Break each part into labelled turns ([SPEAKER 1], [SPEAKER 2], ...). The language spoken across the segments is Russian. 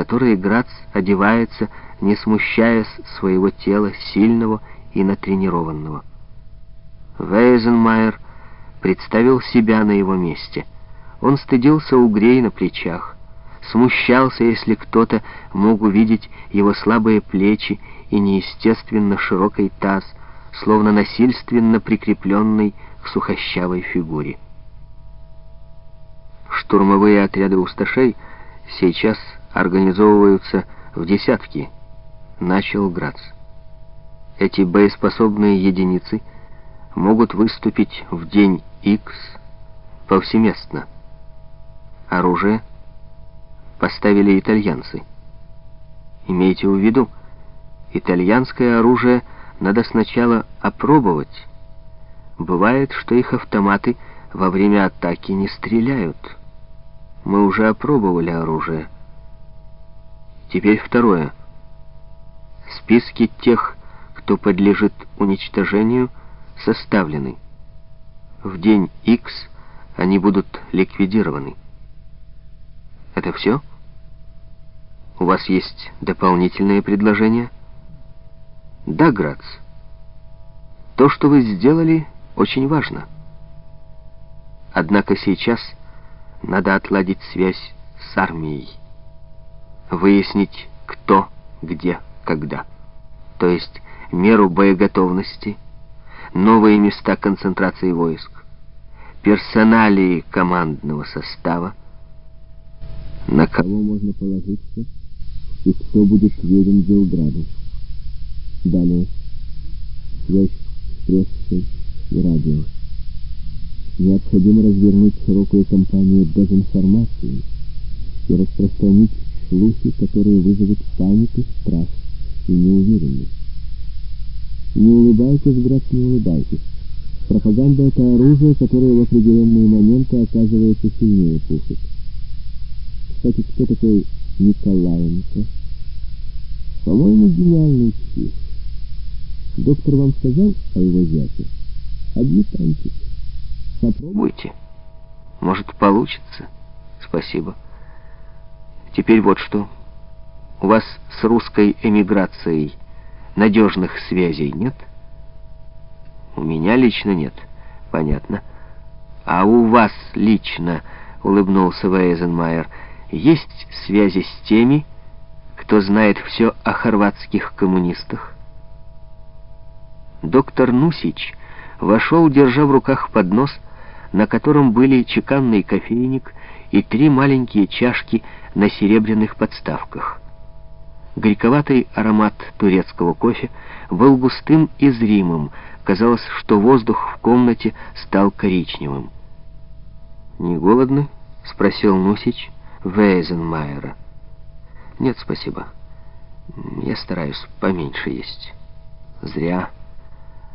[SPEAKER 1] которые Грац одевается, не смущаясь своего тела, сильного и натренированного. Вейзенмайер представил себя на его месте. Он стыдился угрей на плечах, смущался, если кто-то мог увидеть его слабые плечи и неестественно широкий таз, словно насильственно прикрепленный к сухощавой фигуре. Штурмовые отряды усташей сейчас организовываются в десятки, начал Грац. Эти боеспособные единицы могут выступить в день X повсеместно. Оружие поставили итальянцы. Имейте в виду, итальянское оружие надо сначала опробовать. Бывает, что их автоматы во время атаки не стреляют. Мы уже опробовали оружие. Теперь второе. Списки тех, кто подлежит уничтожению, составлены. В день X они будут ликвидированы. Это все? У вас есть дополнительные предложения? Да, Грац. То, что вы сделали, очень важно. Однако сейчас надо отладить связь с армией. Выяснить, кто, где, когда. То есть меру боеготовности, новые места концентрации войск, персоналии командного состава, на кого можно положиться и кто будет верен Белграду. Далее. Связь с и радио. Необходимо развернуть широкую кампанию дезинформации и распространить слухи, которые вызовут панику, страх и неуверенность. Не улыбайтесь, брат, не улыбайтесь. Пропаганда — это оружие, которое в определенные моменты оказывается сильнее пушек. Кстати, кто такой Николаенко? По-моему, гениальный псих. Доктор вам сказал о его зяте? Адъютантик. Попробуйте. Может, получится. Спасибо. Теперь вот что. У вас с русской эмиграцией надежных связей нет? У меня лично нет. Понятно. А у вас лично, улыбнулся Вейзенмайер, есть связи с теми, кто знает все о хорватских коммунистах? Доктор Нусич вошел, держа в руках поднос, на котором были чеканный кофейник и три маленькие чашки на серебряных подставках. Горьковатый аромат турецкого кофе был густым и зримым, казалось, что воздух в комнате стал коричневым. «Не голодны?» — спросил Нусич Вейзенмайера. «Нет, спасибо. Я стараюсь поменьше есть». «Зря.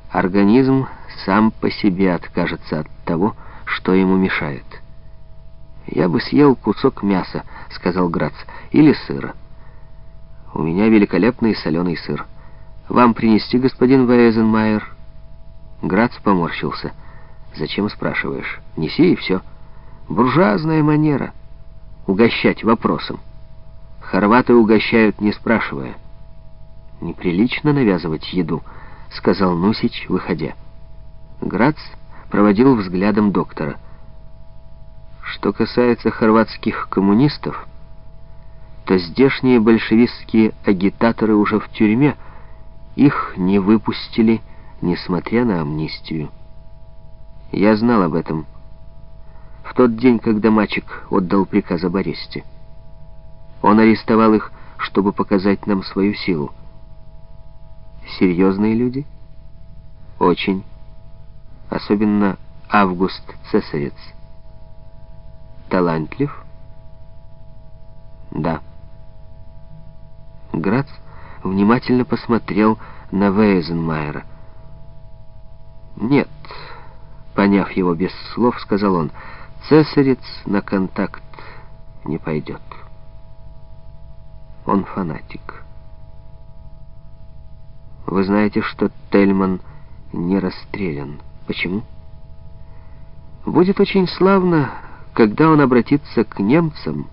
[SPEAKER 1] Организм сам по себе откажется от того, что ему мешает». «Я бы съел кусок мяса», — сказал Грац, — «или сыра». «У меня великолепный соленый сыр. Вам принести, господин Вейзенмайер?» Грац поморщился. «Зачем спрашиваешь? Неси и все. Буржуазная манера. Угощать вопросом. Хорваты угощают, не спрашивая». «Неприлично навязывать еду», — сказал Нусич, выходя. Грац проводил взглядом доктора. Что касается хорватских коммунистов, то здешние большевистские агитаторы уже в тюрьме, их не выпустили, несмотря на амнистию. Я знал об этом в тот день, когда мальчик отдал приказ об аресте. Он арестовал их, чтобы показать нам свою силу. Серьезные люди? Очень. Особенно Август Цесарец. Талантлив? Да. Грац внимательно посмотрел на Вейзенмайера. «Нет», — поняв его без слов, сказал он, — «цесарец на контакт не пойдет. Он фанатик. Вы знаете, что Тельман не расстрелян. Почему? Будет очень славно, когда он обратится к немцам,